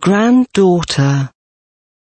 granddaughter.